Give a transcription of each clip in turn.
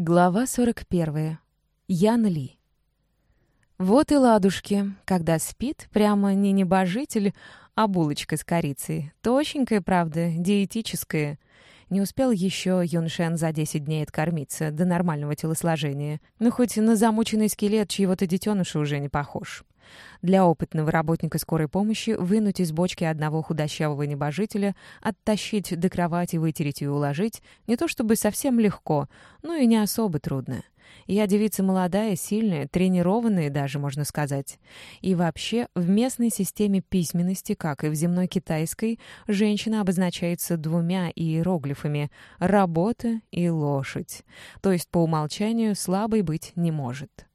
Глава 41. Ян Ли. Вот и ладушки, когда спит прямо не небожитель, а булочка с корицей. Точенькая, правда, диетическая. Не успел еще Юншен за 10 дней откормиться до нормального телосложения. Ну, хоть на замученный скелет чьего-то детеныша уже не похож. Для опытного работника скорой помощи вынуть из бочки одного худощавого небожителя, оттащить до кровати, вытереть и уложить не то чтобы совсем легко, но и не особо трудно. Я девица молодая, сильная, тренированная даже, можно сказать. И вообще, в местной системе письменности, как и в земной китайской, женщина обозначается двумя иероглифами «работа» и «лошадь». То есть, по умолчанию, слабой быть не может.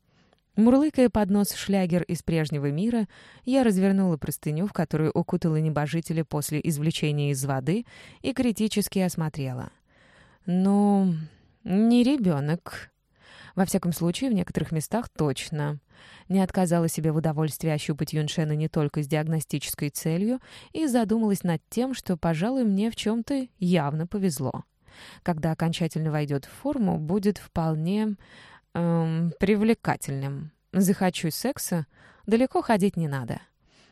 Мурлыкая под нос шлягер из прежнего мира, я развернула простыню, в которую укутала небожителя после извлечения из воды, и критически осмотрела. «Ну, не ребенок. Во всяком случае, в некоторых местах точно. Не отказала себе в удовольствии ощупать Юншена не только с диагностической целью и задумалась над тем, что, пожалуй, мне в чем-то явно повезло. Когда окончательно войдет в форму, будет вполне эм, привлекательным. Захочу секса, далеко ходить не надо.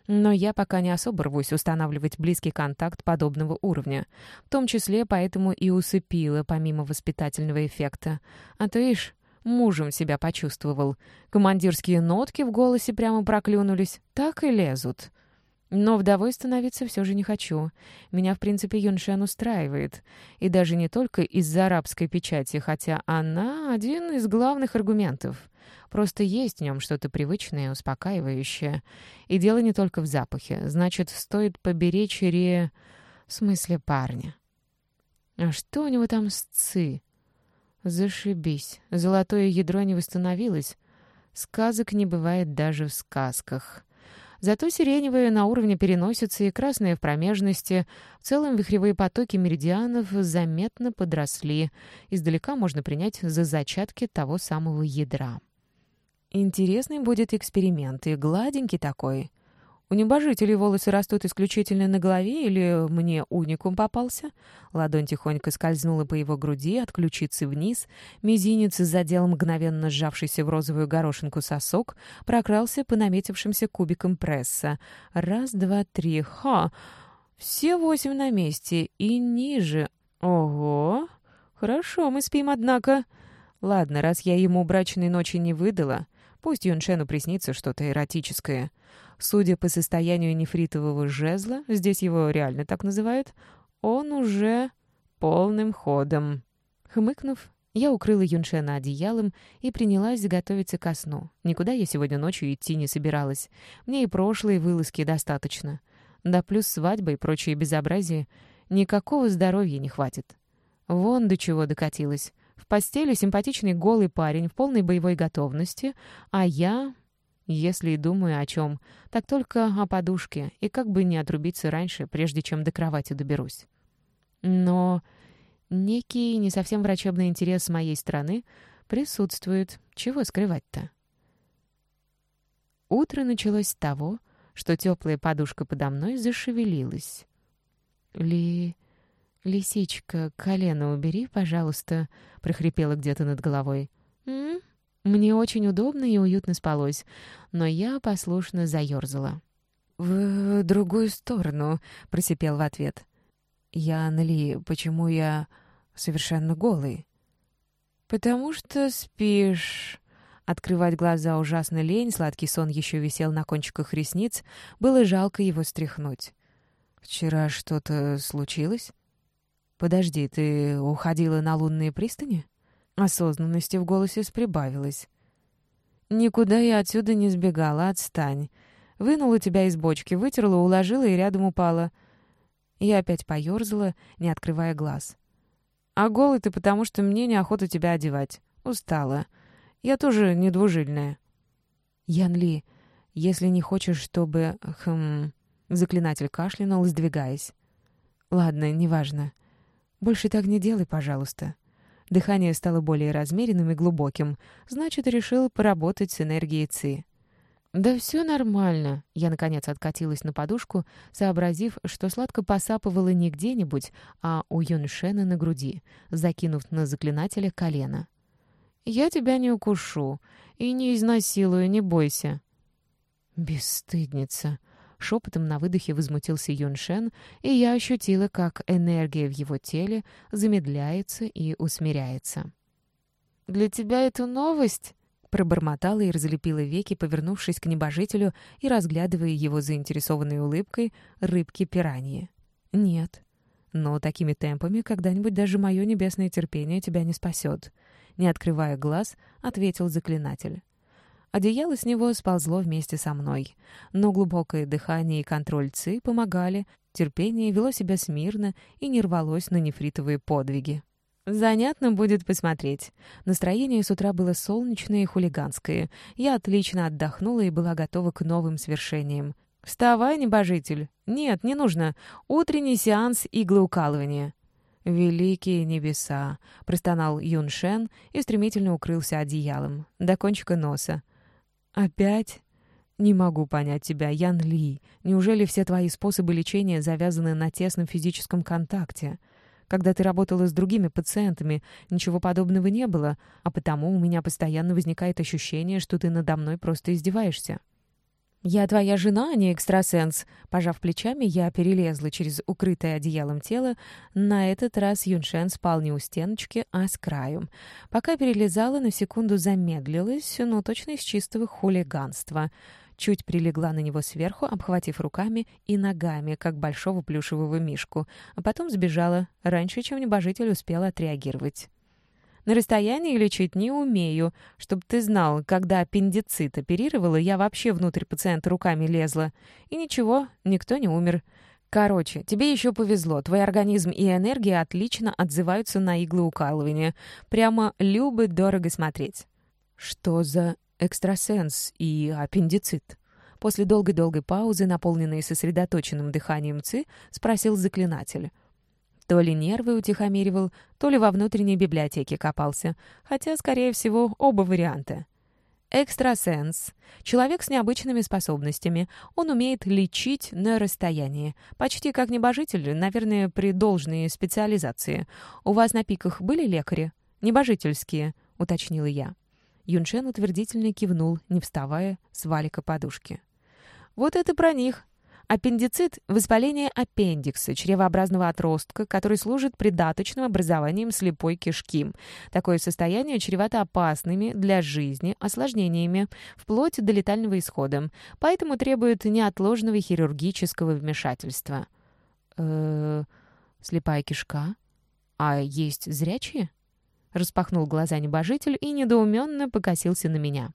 Но я пока не особо рвусь устанавливать близкий контакт подобного уровня. В том числе поэтому и усыпила, помимо воспитательного эффекта. А то, ишь, мужем себя почувствовал. Командирские нотки в голосе прямо проклюнулись. Так и лезут. Но вдовой становиться все же не хочу. Меня, в принципе, Юншен устраивает. И даже не только из-за арабской печати, хотя она один из главных аргументов. Просто есть в нем что-то привычное, успокаивающее. И дело не только в запахе. Значит, стоит поберечь Ре... В смысле парня. А что у него там с ци? Зашибись. Золотое ядро не восстановилось. Сказок не бывает даже в сказках. Зато сиреневые на уровне переносицы и красные в промежности. В целом вихревые потоки меридианов заметно подросли. Издалека можно принять за зачатки того самого ядра. Интересный будет эксперимент, и гладенький такой. У небожителей волосы растут исключительно на голове или мне уникум попался? Ладонь тихонько скользнула по его груди, от вниз. Мизинец задел мгновенно сжавшийся в розовую горошинку сосок, прокрался по наметившимся кубикам пресса. Раз, два, три. Ха! Все восемь на месте. И ниже. Ого! Хорошо, мы спим, однако. Ладно, раз я ему брачной ночи не выдала, пусть Юншену приснится что-то эротическое. Судя по состоянию нефритового жезла, здесь его реально так называют, он уже полным ходом. Хмыкнув, я укрыла Юншена одеялом и принялась готовиться ко сну. Никуда я сегодня ночью идти не собиралась. Мне и прошлые вылазки достаточно. Да плюс свадьба и прочие безобразия. Никакого здоровья не хватит. Вон до чего докатилась. В постели симпатичный голый парень в полной боевой готовности, а я если и думаю о чем, так только о подушке, и как бы не отрубиться раньше, прежде чем до кровати доберусь. Но некий не совсем врачебный интерес с моей стороны присутствует. Чего скрывать-то? Утро началось с того, что теплая подушка подо мной зашевелилась. «Ли... лисичка, колено убери, пожалуйста», — прохрипела где-то над головой. «М? Мне очень удобно и уютно спалось, но я послушно заёрзала. «В другую сторону», — просипел в ответ. «Я, Ли, почему я совершенно голый?» «Потому что спишь...» Открывать глаза ужасно лень, сладкий сон еще висел на кончиках ресниц, было жалко его стряхнуть. «Вчера что-то случилось?» «Подожди, ты уходила на лунные пристани?» Осознанности в голосе прибавилось. «Никуда я отсюда не сбегала, отстань. Вынула тебя из бочки, вытерла, уложила и рядом упала». Я опять поёрзала, не открывая глаз. «А голый ты потому, что мне неохота тебя одевать. Устала. Я тоже недвужильная». «Ян Ли, если не хочешь, чтобы...» «Хм...» Заклинатель кашлянул, сдвигаясь. «Ладно, неважно. Больше так не делай, пожалуйста». Дыхание стало более размеренным и глубоким. Значит, решил поработать с энергией ЦИ. «Да все нормально», — я, наконец, откатилась на подушку, сообразив, что сладко посапывала не где-нибудь, а у Юншена на груди, закинув на заклинателя колено. «Я тебя не укушу и не изнасилую, не бойся». «Бесстыдница!» — шепотом на выдохе возмутился Юншен, и я ощутила, как энергия в его теле замедляется и усмиряется. «Для тебя это новость?» Пробормотала и разлепила веки, повернувшись к небожителю и разглядывая его заинтересованной улыбкой рыбки-пираньи. «Нет. Но такими темпами когда-нибудь даже мое небесное терпение тебя не спасет». Не открывая глаз, ответил заклинатель. Одеяло с него сползло вместе со мной. Но глубокое дыхание и контроль ЦИ помогали, терпение вело себя смирно и не рвалось на нефритовые подвиги. Занятно будет посмотреть. Настроение с утра было солнечное и хулиганское. Я отлично отдохнула и была готова к новым свершениям. «Вставай, небожитель!» «Нет, не нужно. Утренний сеанс иглоукалывания». «Великие небеса!» — простонал Юншен и стремительно укрылся одеялом. До кончика носа. «Опять?» «Не могу понять тебя, Ян Ли. Неужели все твои способы лечения завязаны на тесном физическом контакте?» Когда ты работала с другими пациентами, ничего подобного не было, а потому у меня постоянно возникает ощущение, что ты надо мной просто издеваешься». «Я твоя жена, а не экстрасенс». Пожав плечами, я перелезла через укрытое одеялом тело. На этот раз Юншен спал не у стеночки, а с краю. Пока перелезала, на секунду замедлилась, но точно из чистого хулиганства — чуть прилегла на него сверху, обхватив руками и ногами, как большого плюшевого мишку, а потом сбежала, раньше, чем небожитель успел отреагировать. На расстоянии лечить не умею. Чтоб ты знал, когда аппендицит оперировала, я вообще внутрь пациента руками лезла. И ничего, никто не умер. Короче, тебе еще повезло. Твой организм и энергия отлично отзываются на иглоукалывание. Прямо любят дорого смотреть. Что за экстрасенс и аппендицит. После долгой-долгой паузы, наполненной сосредоточенным дыханием Ци, спросил заклинатель. То ли нервы утихомиривал, то ли во внутренней библиотеке копался, хотя, скорее всего, оба варианта. Экстрасенс. Человек с необычными способностями. Он умеет лечить на расстоянии. Почти как небожитель, наверное, при должной специализации. У вас на пиках были лекари? Небожительские, уточнила я. Юншен утвердительно кивнул, не вставая с валика подушки. «Вот это про них!» Аппендицит — воспаление аппендикса, чревообразного отростка, который служит придаточным образованием слепой кишки. Такое состояние чревато опасными для жизни осложнениями, вплоть до летального исхода, поэтому требует неотложного хирургического вмешательства. э слепая кишка? А есть зрячие? Распахнул глаза небожитель и недоуменно покосился на меня.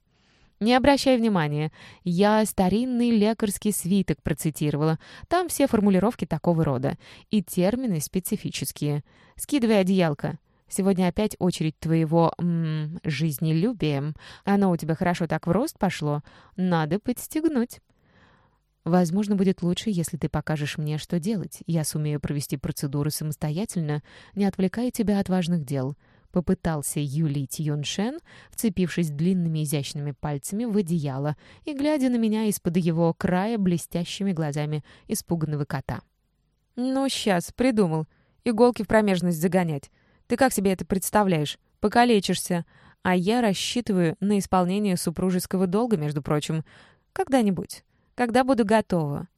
«Не обращай внимания. Я старинный лекарский свиток процитировала. Там все формулировки такого рода. И термины специфические. Скидывай одеялко. Сегодня опять очередь твоего м -м, жизнелюбия. Оно у тебя хорошо так в рост пошло. Надо подстегнуть». Возможно, будет лучше, если ты покажешь мне, что делать. Я сумею провести процедуру самостоятельно, не отвлекая тебя от важных дел. Попытался юлить Юншен, вцепившись длинными изящными пальцами в одеяло и глядя на меня из-под его края блестящими глазами испуганного кота. «Ну, сейчас, придумал. Иголки в промежность загонять. Ты как себе это представляешь? Покалечишься. А я рассчитываю на исполнение супружеского долга, между прочим. Когда-нибудь. Когда буду готова».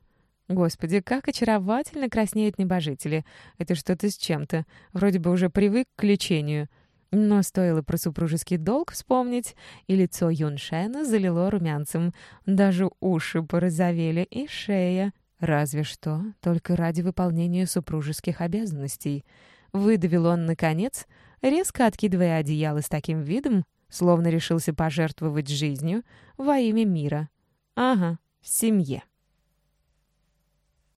Господи, как очаровательно краснеют небожители. Это что-то с чем-то. Вроде бы уже привык к лечению. Но стоило про супружеский долг вспомнить, и лицо Юншена залило румянцем. Даже уши порозовели и шея. Разве что только ради выполнения супружеских обязанностей. Выдавил он, наконец, резко откидывая одеяло с таким видом, словно решился пожертвовать жизнью во имя мира. Ага, в семье.